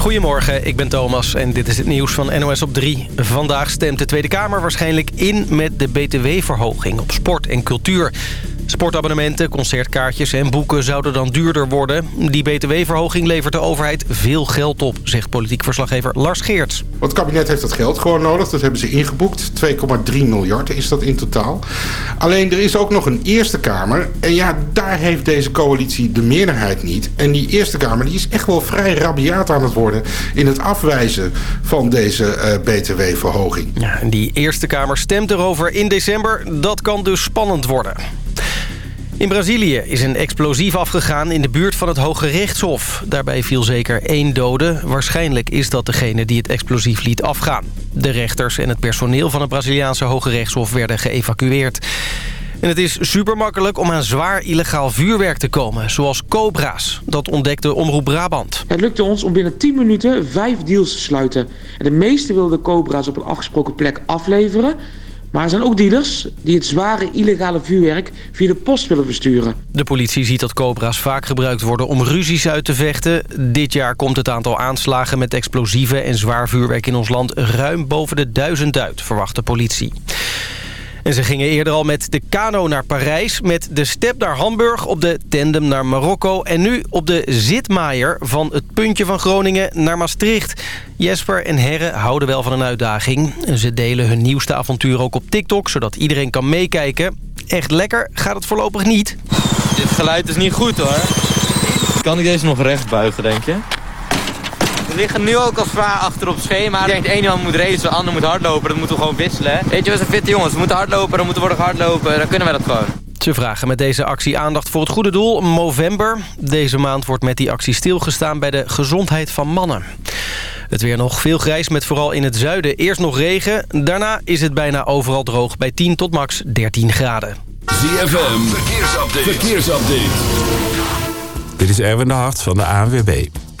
Goedemorgen, ik ben Thomas en dit is het nieuws van NOS op 3. Vandaag stemt de Tweede Kamer waarschijnlijk in met de btw-verhoging op sport en cultuur. Sportabonnementen, concertkaartjes en boeken zouden dan duurder worden. Die btw-verhoging levert de overheid veel geld op, zegt politiek verslaggever Lars Geerts. het kabinet heeft dat geld gewoon nodig. Dat hebben ze ingeboekt. 2,3 miljard is dat in totaal. Alleen er is ook nog een Eerste Kamer. En ja, daar heeft deze coalitie de meerderheid niet. En die Eerste Kamer die is echt wel vrij rabiaat aan het worden... in het afwijzen van deze uh, btw-verhoging. Ja, die Eerste Kamer stemt erover in december. Dat kan dus spannend worden. In Brazilië is een explosief afgegaan in de buurt van het Hoge Rechtshof. Daarbij viel zeker één dode. Waarschijnlijk is dat degene die het explosief liet afgaan. De rechters en het personeel van het Braziliaanse Hoge Rechtshof werden geëvacueerd. En het is super makkelijk om aan zwaar illegaal vuurwerk te komen, zoals cobra's. Dat ontdekte Omroep Brabant. Het lukte ons om binnen 10 minuten vijf deals te sluiten. En de meeste wilden de cobra's op een afgesproken plek afleveren... Maar er zijn ook dealers die het zware illegale vuurwerk via de post willen versturen. De politie ziet dat cobra's vaak gebruikt worden om ruzies uit te vechten. Dit jaar komt het aantal aanslagen met explosieven en zwaar vuurwerk in ons land ruim boven de duizend uit, verwacht de politie. En ze gingen eerder al met de kano naar Parijs... met de step naar Hamburg, op de tandem naar Marokko... en nu op de zitmaaier van het puntje van Groningen naar Maastricht. Jesper en Herre houden wel van een uitdaging. Ze delen hun nieuwste avontuur ook op TikTok... zodat iedereen kan meekijken. Echt lekker gaat het voorlopig niet. Dit geluid is niet goed hoor. Kan ik deze nog recht buigen, denk je? We liggen nu ook al zwaar achter op schema. Ik denk, de ene man moet racen, de ander moet hardlopen. Dat moeten we gewoon wisselen. Weet je, we zijn fitte jongens. We moeten hardlopen, dan moeten we worden hardlopen. Dan kunnen we dat gewoon. Ze vragen met deze actie aandacht voor het goede doel, Movember. Deze maand wordt met die actie stilgestaan bij de gezondheid van mannen. Het weer nog veel grijs met vooral in het zuiden eerst nog regen. Daarna is het bijna overal droog bij 10 tot max 13 graden. ZFM, verkeersupdate. verkeersupdate. Dit is Erwin de Hart van de ANWB.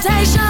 在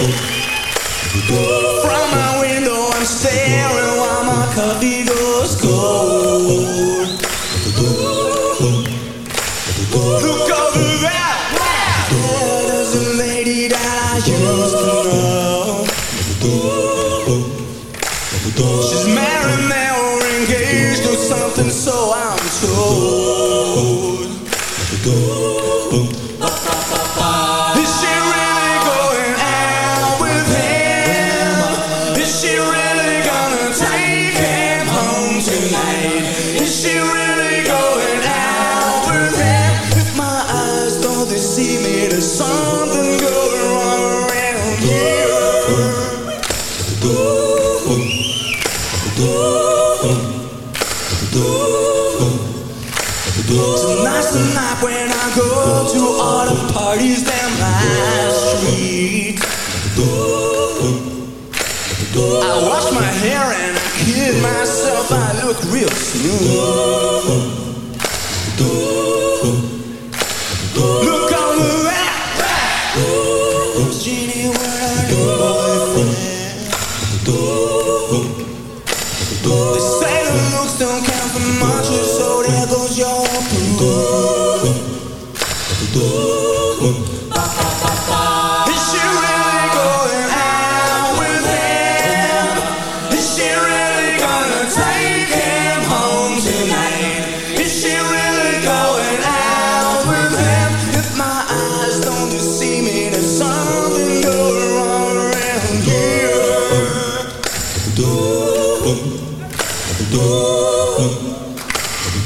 From my window I'm staring while my coffee goes cold. Look over there, there's a lady that I used to know. She's married now or engaged or something, so I'm told.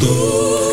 Tudo.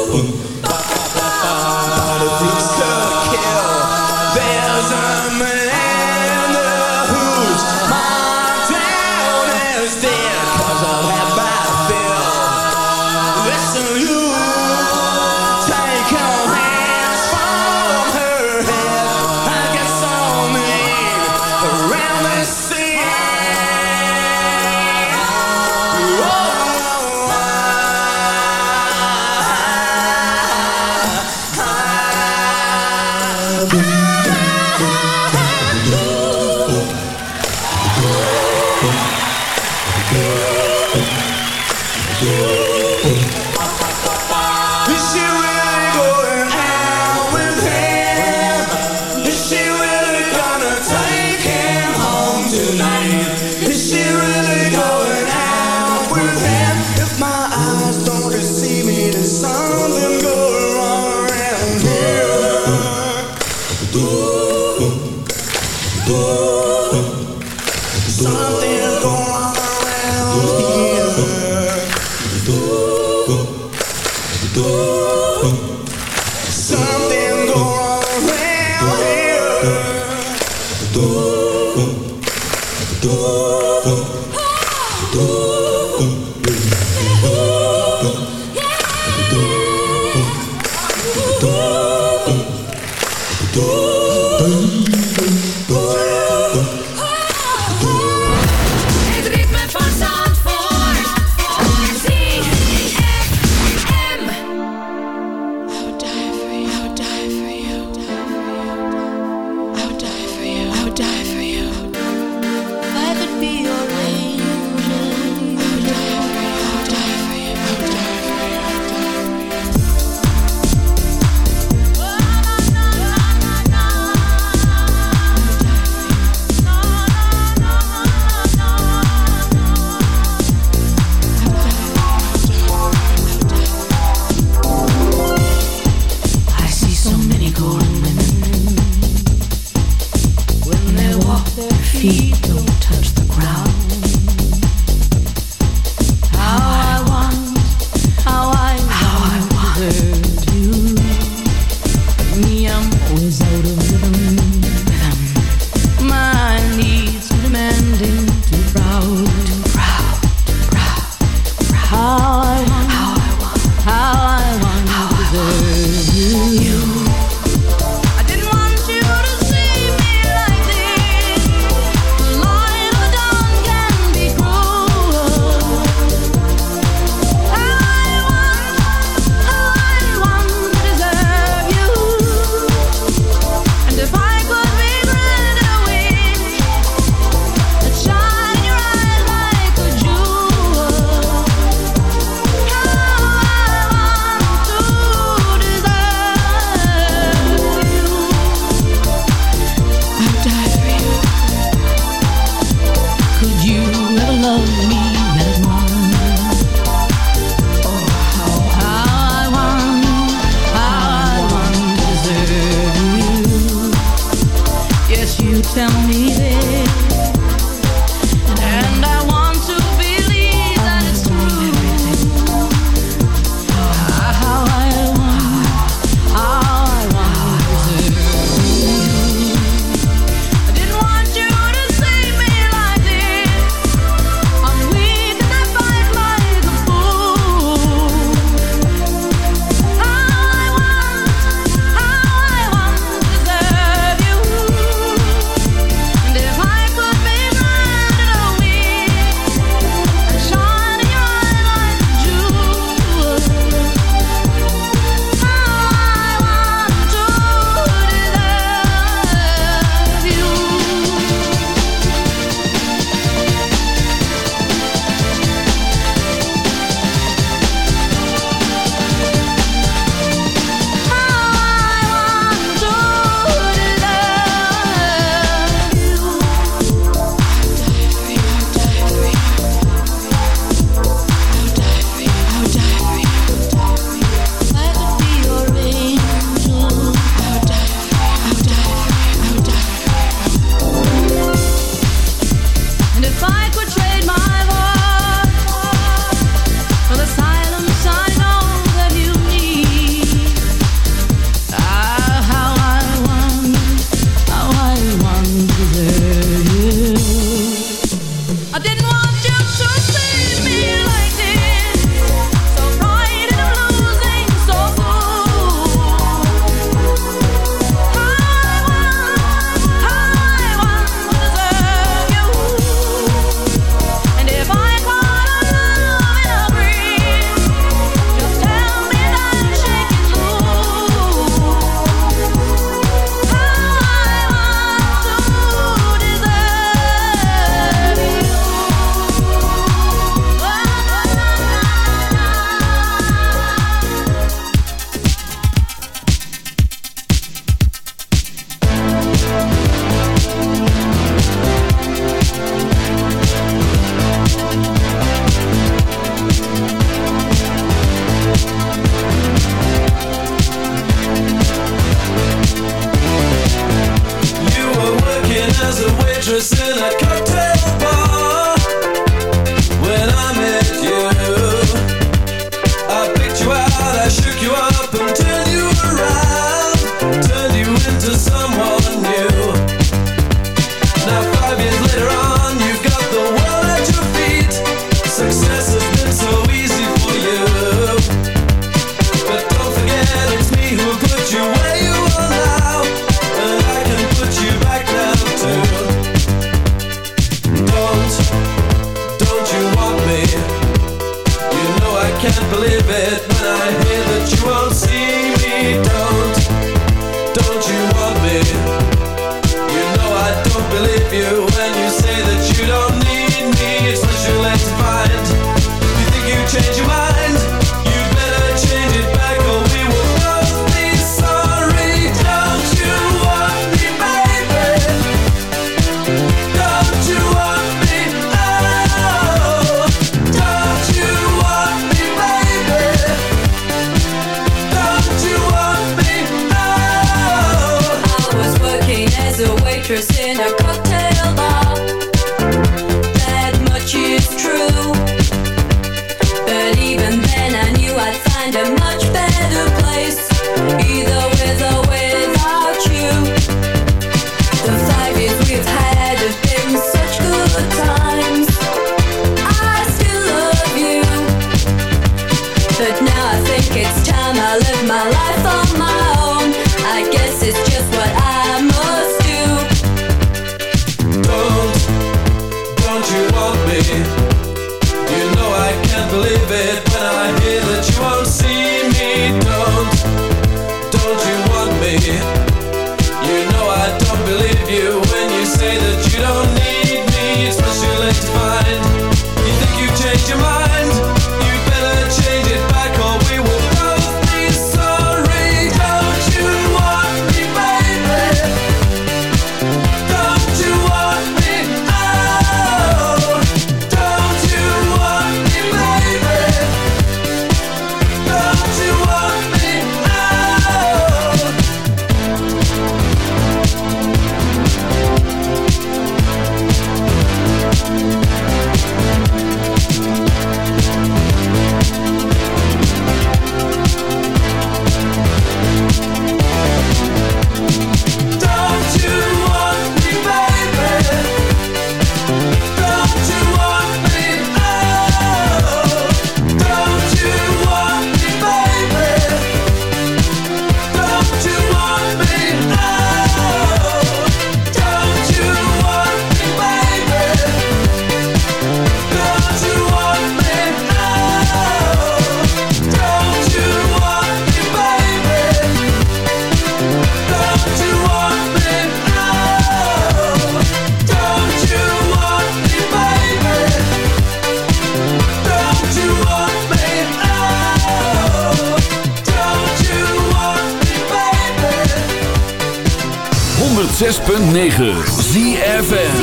ZFM.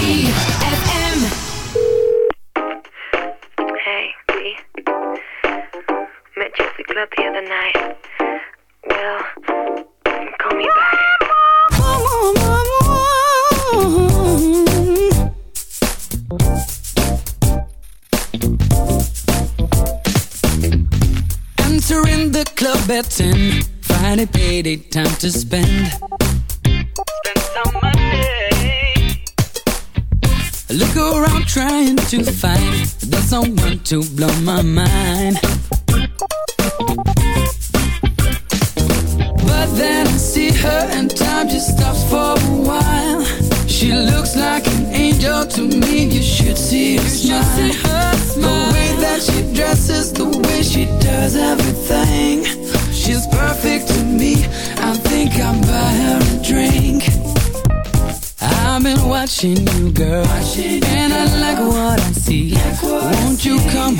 Hey, B. Met you at the club the other night. Well, call me back. Entering the club at 10 Friday payday time to Spend to find. The someone to blow my mind. But then I see her and time just stops for a while. She looks like an angel to me. You should see her smile. The way that she dresses The way she does everything. She's perfect to me. I think I'll buy her a drink. I've been watching you, girl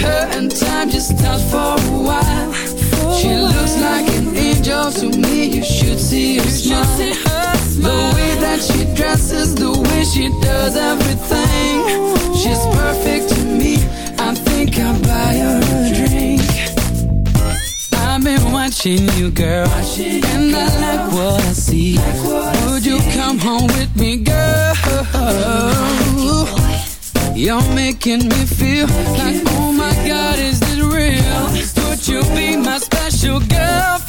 Her and time just stops for a while. She looks like an angel to me. You should see her smile. The way that she dresses, the way she does everything. She's perfect to me. I think I'll buy her a drink. I've been watching you, girl, and I like what I see. Would you come home with me, girl? You're making me feel like, oh my God, is this real? Would you be my special girlfriend,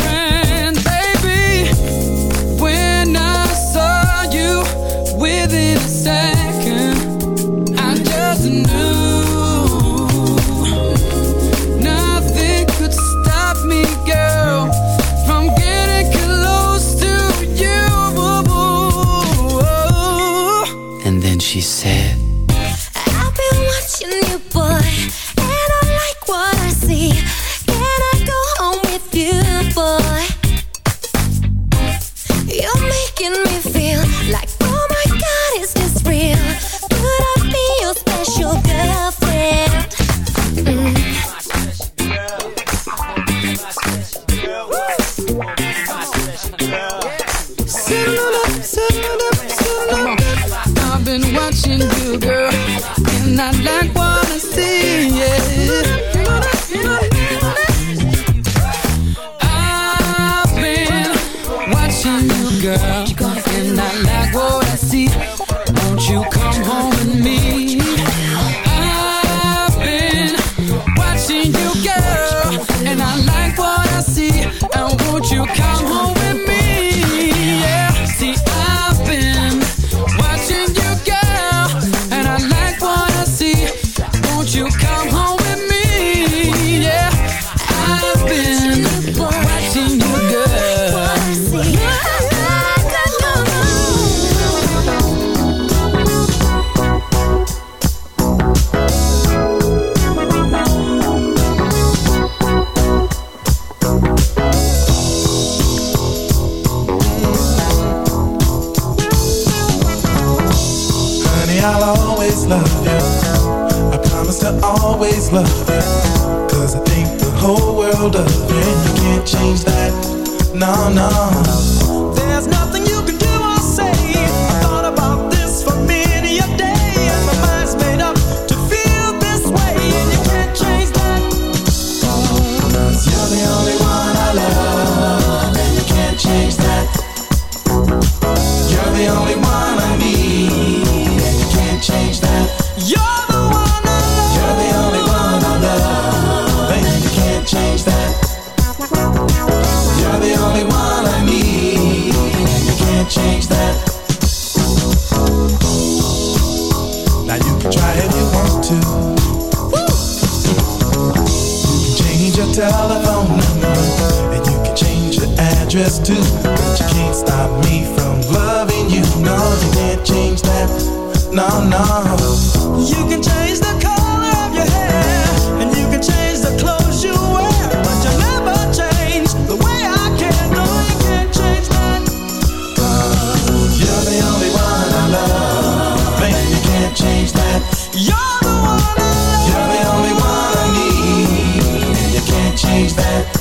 change that.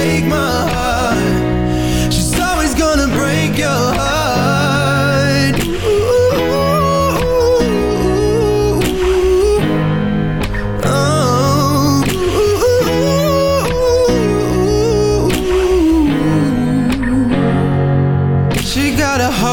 break my heart.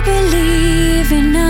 I believe in us.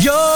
You're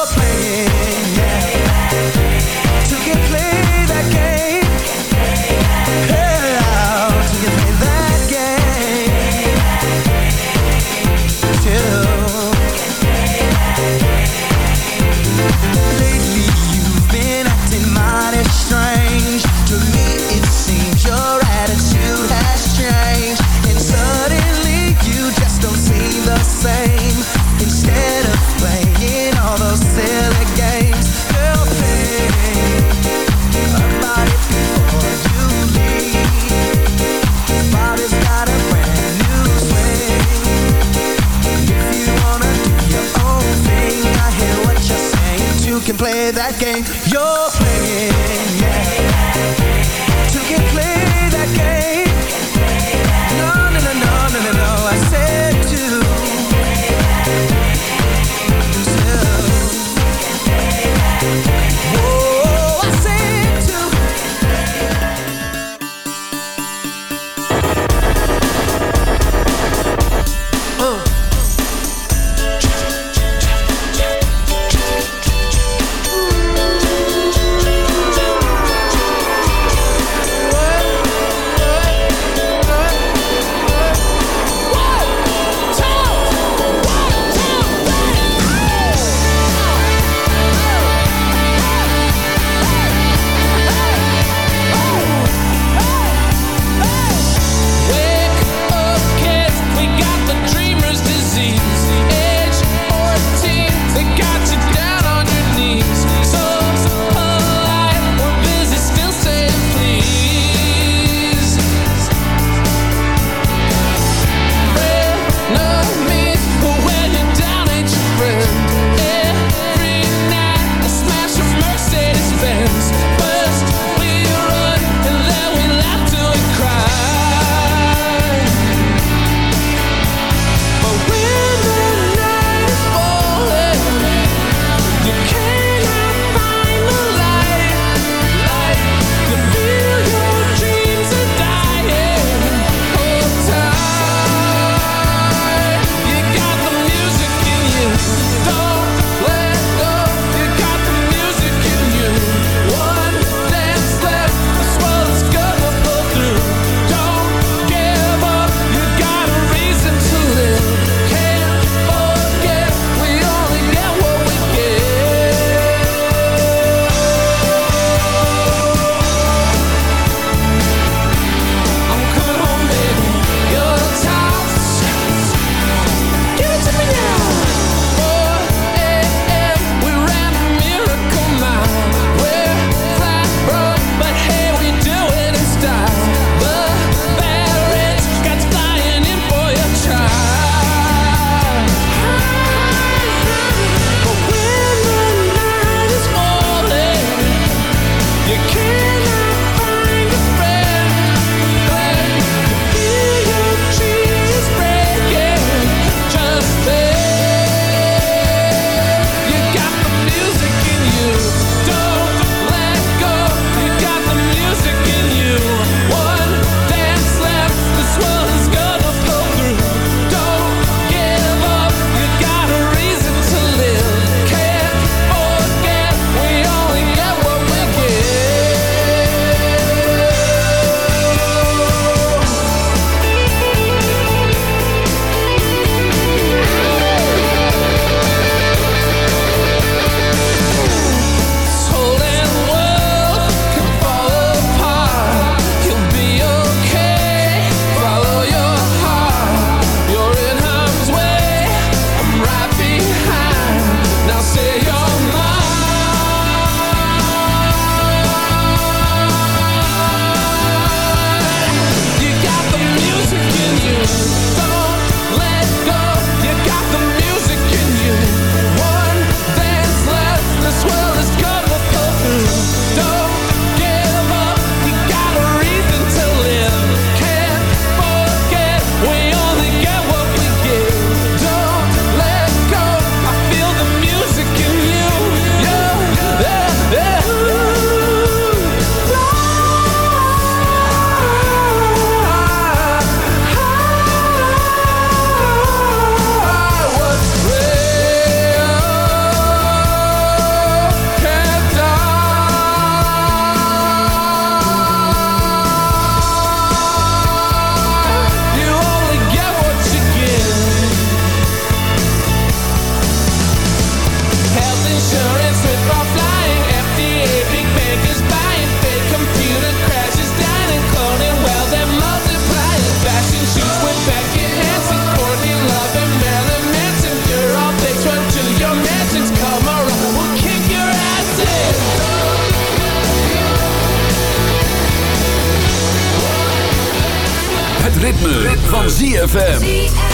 ZFM.